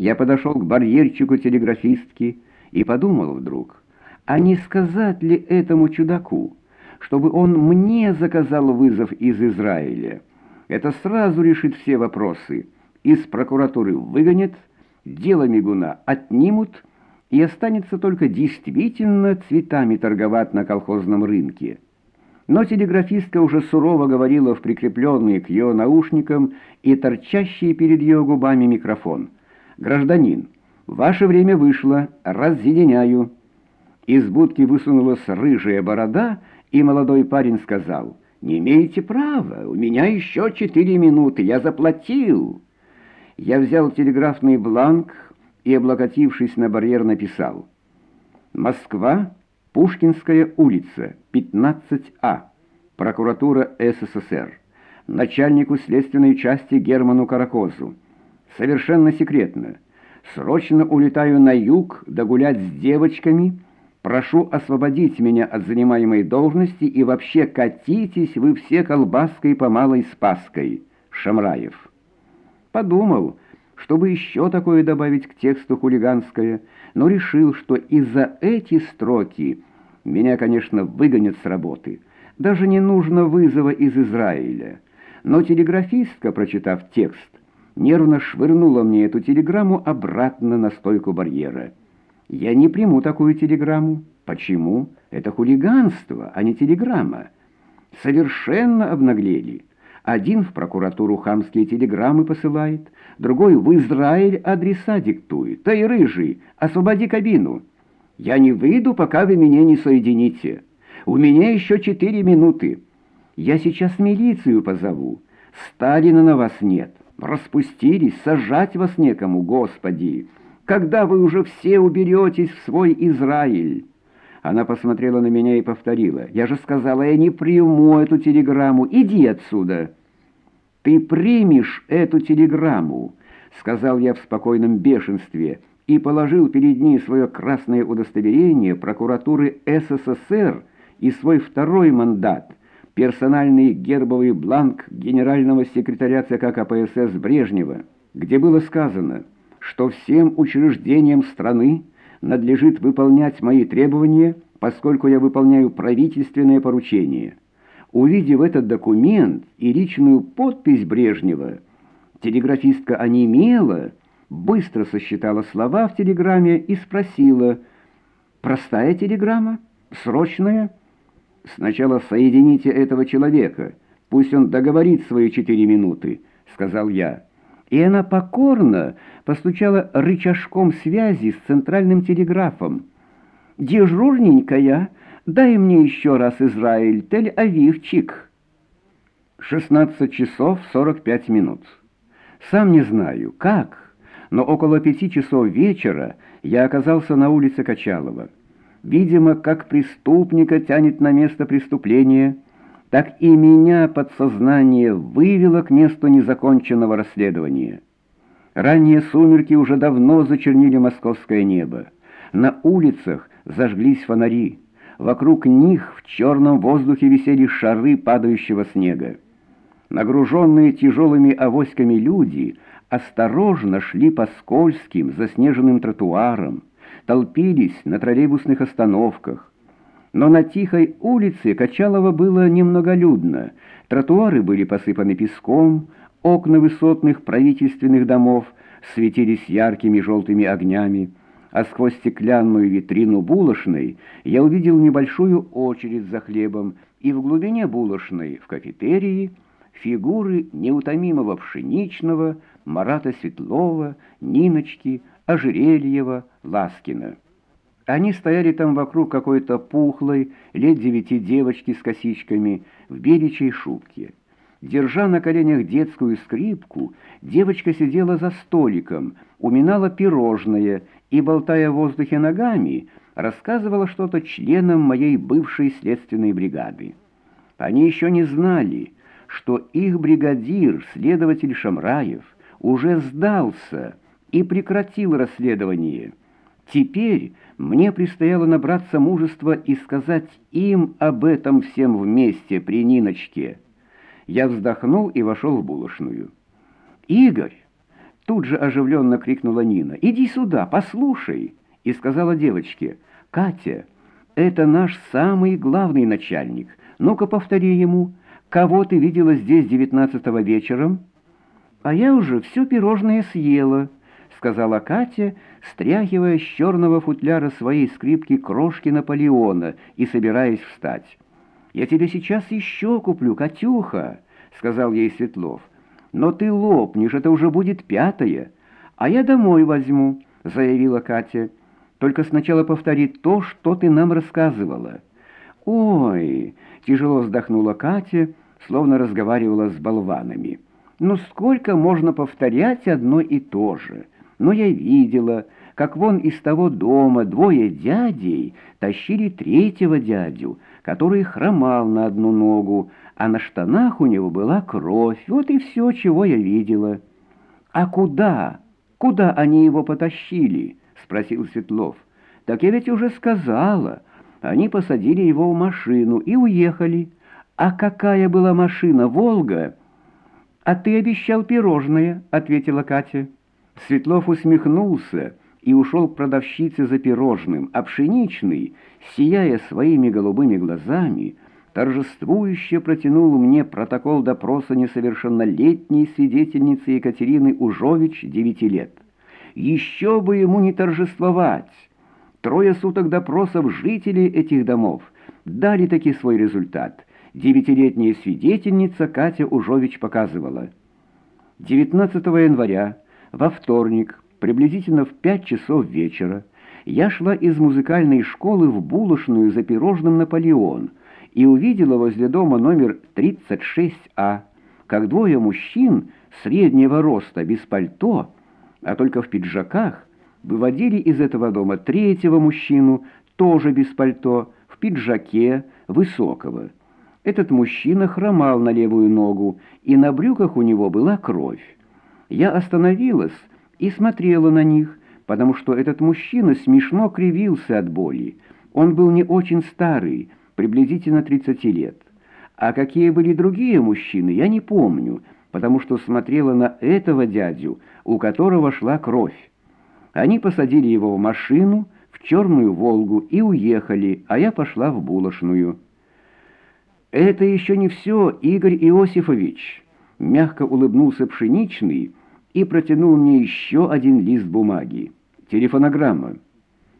Я подошел к барьерчику телеграфистки и подумал вдруг, а не сказать ли этому чудаку, чтобы он мне заказал вызов из Израиля? Это сразу решит все вопросы. Из прокуратуры выгонят, дело мигуна отнимут, и останется только действительно цветами торговать на колхозном рынке. Но телеграфистка уже сурово говорила в прикрепленные к ее наушникам и торчащие перед ее губами микрофон. «Гражданин, ваше время вышло, разъединяю». Из будки высунулась рыжая борода, и молодой парень сказал, «Не имеете права, у меня еще четыре минуты, я заплатил». Я взял телеграфный бланк и, облокотившись на барьер, написал «Москва, Пушкинская улица, 15А, прокуратура СССР, начальнику следственной части Герману Каракозу. Совершенно секретно. Срочно улетаю на юг догулять с девочками. Прошу освободить меня от занимаемой должности и вообще катитесь вы все колбаской по малой Спаской. Шамраев. Подумал, чтобы еще такое добавить к тексту хулиганское, но решил, что из-за эти строки меня, конечно, выгонят с работы. Даже не нужно вызова из Израиля. Но телеграфистка, прочитав текст, нервно швырнула мне эту телеграмму обратно на стойку барьера. Я не приму такую телеграмму. Почему? Это хулиганство, а не телеграмма. Совершенно обнаглели. Один в прокуратуру хамские телеграммы посылает, другой в Израиль адреса диктует. Эй, рыжий, освободи кабину. Я не выйду, пока вы меня не соедините. У меня еще четыре минуты. Я сейчас милицию позову. Сталина на вас нет. Распустились, сажать вас некому, Господи. Когда вы уже все уберетесь в свой Израиль? Она посмотрела на меня и повторила. «Я же сказала, я не приму эту телеграмму. Иди отсюда!» «Ты примешь эту телеграмму!» — сказал я в спокойном бешенстве и положил перед ней свое красное удостоверение прокуратуры СССР и свой второй мандат, персональный гербовый бланк генерального секретаря ЦК КПСС Брежнева, где было сказано, что всем учреждениям страны надлежит выполнять мои требования, поскольку я выполняю правительственное поручение. Увидев этот документ и личную подпись Брежнева, телеграфистка онемела, быстро сосчитала слова в телеграмме и спросила, «Простая телеграмма? Срочная?» «Сначала соедините этого человека, пусть он договорит свои четыре минуты», — сказал я и она покорно постучала рычажком связи с центральным телеграфом. «Дежурненькая, дай мне еще раз Израиль, Тель-Авивчик». 16 часов 45 минут. Сам не знаю, как, но около пяти часов вечера я оказался на улице Качалова. Видимо, как преступника тянет на место преступления – так и меня подсознание вывело к месту незаконченного расследования. Ранние сумерки уже давно зачернили московское небо. На улицах зажглись фонари. Вокруг них в черном воздухе висели шары падающего снега. Нагруженные тяжелыми авоськами люди осторожно шли по скользким заснеженным тротуарам, толпились на троллейбусных остановках, но на тихой улице Качалова было немноголюдно. Тротуары были посыпаны песком, окна высотных правительственных домов светились яркими желтыми огнями, а сквозь стеклянную витрину булочной я увидел небольшую очередь за хлебом, и в глубине булочной, в кафетерии, фигуры неутомимого Пшеничного, Марата Светлова, Ниночки, Ожерельева, Ласкина. Они стояли там вокруг какой-то пухлой, лет девяти девочки с косичками в беличьей шубке. Держа на коленях детскую скрипку, девочка сидела за столиком, уминала пирожное и, болтая в воздухе ногами, рассказывала что-то членам моей бывшей следственной бригады. Они еще не знали, что их бригадир, следователь Шамраев, уже сдался и прекратил расследование. Теперь мне предстояло набраться мужества и сказать им об этом всем вместе при Ниночке. Я вздохнул и вошел в булочную. «Игорь, Тут же оживленно крикнула Нина. «Иди сюда, послушай!» И сказала девочке. «Катя, это наш самый главный начальник. Ну-ка повтори ему, кого ты видела здесь девятнадцатого вечером?» «А я уже все пирожное съела», — сказала Катя, стряхивая с черного футляра своей скрипки крошки Наполеона и собираясь встать. «Я тебе сейчас еще куплю, Катюха», — сказал ей Светлов. «Но ты лопнешь, это уже будет пятое. А я домой возьму», — заявила Катя. «Только сначала повтори то, что ты нам рассказывала». «Ой!» — тяжело вздохнула Катя, словно разговаривала с болванами. «Ну сколько можно повторять одно и то же? Но я видела, как вон из того дома двое дядей тащили третьего дядю, который хромал на одну ногу, а на штанах у него была кровь. Вот и все, чего я видела». «А куда? Куда они его потащили?» — спросил Светлов. «Так я ведь уже сказала». Они посадили его в машину и уехали. А какая была машина, «Волга»?» «А ты обещал пирожное», — ответила Катя. Светлов усмехнулся и ушел к продавщице за пирожным, а пшеничный, сияя своими голубыми глазами, торжествующе протянул мне протокол допроса несовершеннолетней свидетельницы Екатерины Ужович, девяти лет. Еще бы ему не торжествовать! Трое суток допросов жителей этих домов дали таки свой результат. Девятилетняя свидетельница Катя Ужович показывала. 19 января, во вторник, приблизительно в 5 часов вечера, я шла из музыкальной школы в булочную за пирожным «Наполеон» и увидела возле дома номер 36А, как двое мужчин среднего роста без пальто, а только в пиджаках, выводили из этого дома третьего мужчину, тоже без пальто, в пиджаке, высокого. Этот мужчина хромал на левую ногу, и на брюках у него была кровь. Я остановилась и смотрела на них, потому что этот мужчина смешно кривился от боли. Он был не очень старый, приблизительно 30 лет. А какие были другие мужчины, я не помню, потому что смотрела на этого дядю, у которого шла кровь. Они посадили его в машину, в черную «Волгу» и уехали, а я пошла в булочную. «Это еще не все, Игорь Иосифович!» Мягко улыбнулся Пшеничный и протянул мне еще один лист бумаги. Телефонограмма.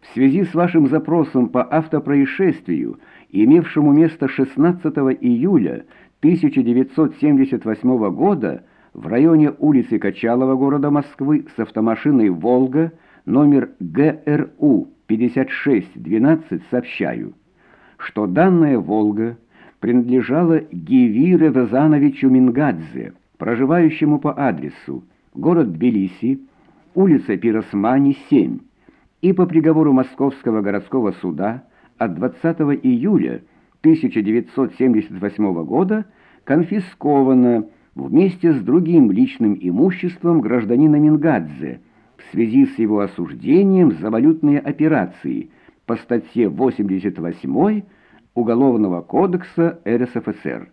В связи с вашим запросом по автопроисшествию, имевшему место 16 июля 1978 года, в районе улицы Качалова города Москвы с автомашиной «Волга» номер ГРУ 5612 сообщаю, что данная «Волга» принадлежала Гевире Вазановичу Мингадзе, проживающему по адресу город Тбилиси, улица Пиросмани, 7, и по приговору Московского городского суда от 20 июля 1978 года конфискована вместе с другим личным имуществом гражданина Мингадзе в связи с его осуждением за валютные операции по статье 88 Уголовного кодекса РСФСР.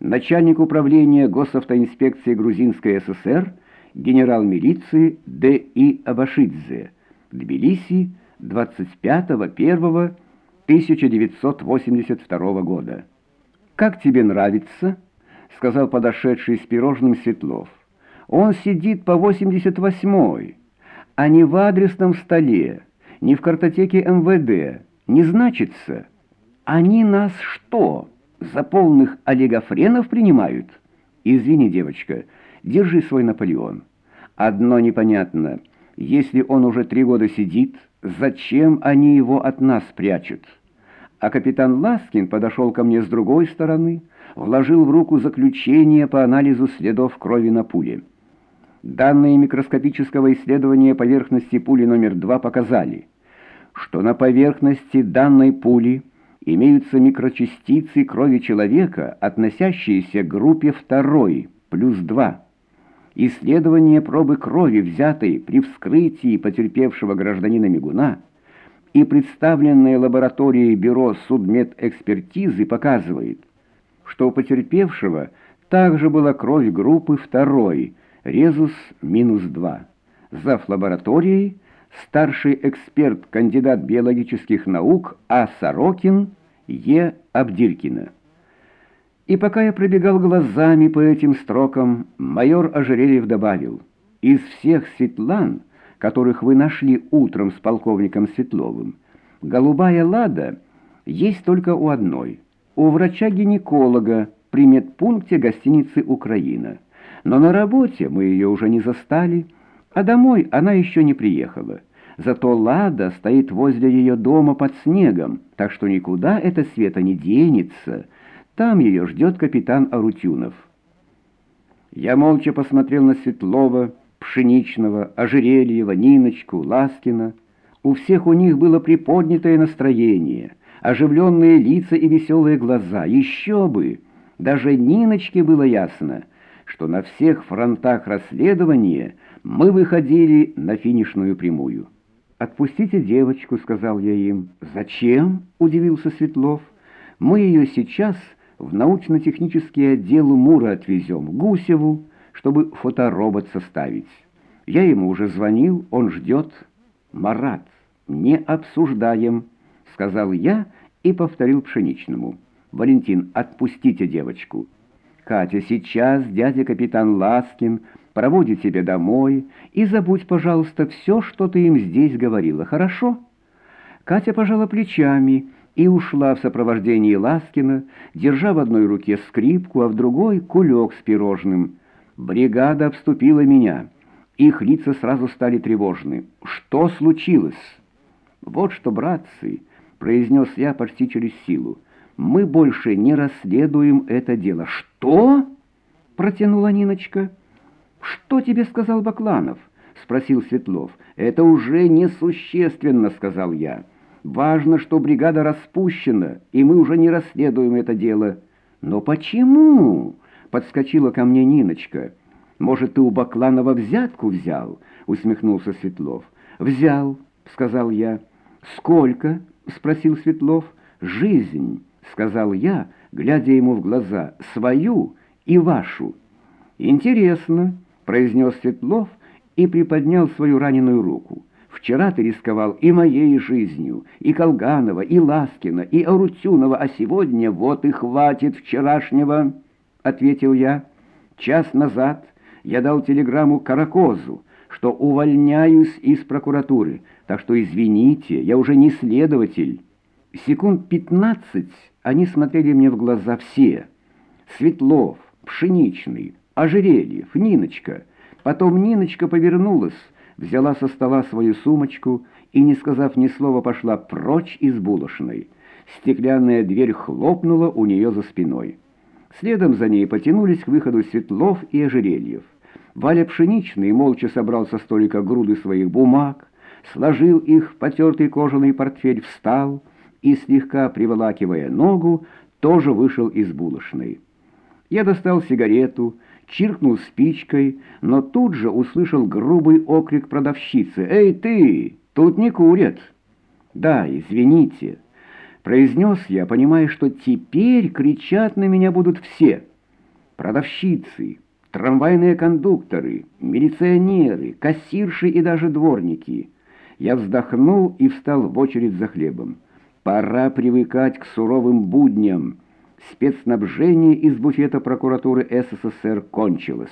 Начальник управления госавтоинспекции Грузинской ССР генерал милиции Д.И. Абашидзе, Тбилиси, 25.01.1982 года. «Как тебе нравится?» — сказал подошедший с пирожным Светлов. «Он сидит по 88-й, а не в адресном столе, не в картотеке МВД, не значится. Они нас что, за полных олигофренов принимают? Извини, девочка, держи свой Наполеон. Одно непонятно, если он уже три года сидит, зачем они его от нас прячут?» А капитан Ласкин подошел ко мне с другой стороны, вложил в руку заключение по анализу следов крови на пуле. Данные микроскопического исследования поверхности пули номер два показали, что на поверхности данной пули имеются микрочастицы крови человека, относящиеся к группе второй, плюс два. Исследование пробы крови, взятой при вскрытии потерпевшего гражданина Мигуна, и представленное лабораторией Бюро судмедэкспертизы показывает, что у потерпевшего также была кровь группы второй, резус минус 2. Зав. лабораторией старший эксперт, кандидат биологических наук А. Сорокин, Е. Абдиркина. И пока я пробегал глазами по этим строкам, майор Ожерельев добавил, «Из всех Светлан, которых вы нашли утром с полковником Светловым, голубая лада есть только у одной, у врача-гинеколога при медпункте гостиницы «Украина». Но на работе мы ее уже не застали, а домой она еще не приехала. Зато Лада стоит возле ее дома под снегом, так что никуда эта Света не денется. Там ее ждет капитан Арутюнов. Я молча посмотрел на Светлова, Пшеничного, Ожерельева, Ниночку, Ласкина. У всех у них было приподнятое настроение, оживленные лица и веселые глаза. Еще бы! Даже Ниночке было ясно, что на всех фронтах расследования мы выходили на финишную прямую. «Отпустите девочку», — сказал я им. «Зачем?» — удивился Светлов. «Мы ее сейчас в научно-технический отдел Мура отвезем, Гусеву, чтобы фоторобот составить. Я ему уже звонил, он ждет. Марат, не обсуждаем», — сказал я и повторил Пшеничному. «Валентин, отпустите девочку». «Катя, сейчас дядя капитан Ласкин проводит тебя домой, и забудь, пожалуйста, все, что ты им здесь говорила, хорошо?» Катя пожала плечами и ушла в сопровождении Ласкина, держа в одной руке скрипку, а в другой — кулек с пирожным. Бригада обступила меня. Их лица сразу стали тревожны. «Что случилось?» «Вот что, братцы», — произнес я почти через силу, — «мы больше не расследуем это дело». «Что?» — протянула Ниночка. «Что тебе сказал Бакланов?» — спросил Светлов. «Это уже несущественно», — сказал я. «Важно, что бригада распущена, и мы уже не расследуем это дело». «Но почему?» — подскочила ко мне Ниночка. «Может, ты у Бакланова взятку взял?» — усмехнулся Светлов. «Взял», — сказал я. «Сколько?» — спросил Светлов. «Жизнь», — сказал я, глядя ему в глаза, — «свою и вашу». «Интересно», произнес Светлов и приподнял свою раненую руку. «Вчера ты рисковал и моей жизнью, и Колганова, и Ласкина, и Арутюнова, а сегодня вот и хватит вчерашнего», — ответил я. «Час назад я дал телеграмму Каракозу, что увольняюсь из прокуратуры, так что извините, я уже не следователь». Секунд пятнадцать они смотрели мне в глаза все. Светлов, Пшеничный, Ожерельев, Ниночка. Потом Ниночка повернулась, взяла со стола свою сумочку и, не сказав ни слова, пошла прочь из булочной. Стеклянная дверь хлопнула у нее за спиной. Следом за ней потянулись к выходу Светлов и Ожерельев. Валя Пшеничный молча собрал со столика груды своих бумаг, сложил их в потертый кожаный портфель, встал и, слегка приволакивая ногу, тоже вышел из булочной. Я достал сигарету, чиркнул спичкой, но тут же услышал грубый окрик продавщицы. «Эй, ты! Тут не курят!» «Да, извините», — произнес я, понимая, что теперь кричать на меня будут все. Продавщицы, трамвайные кондукторы, милиционеры, кассирши и даже дворники. Я вздохнул и встал в очередь за хлебом. Пора привыкать к суровым будням. Спецснабжение из буфета прокуратуры СССР кончилось.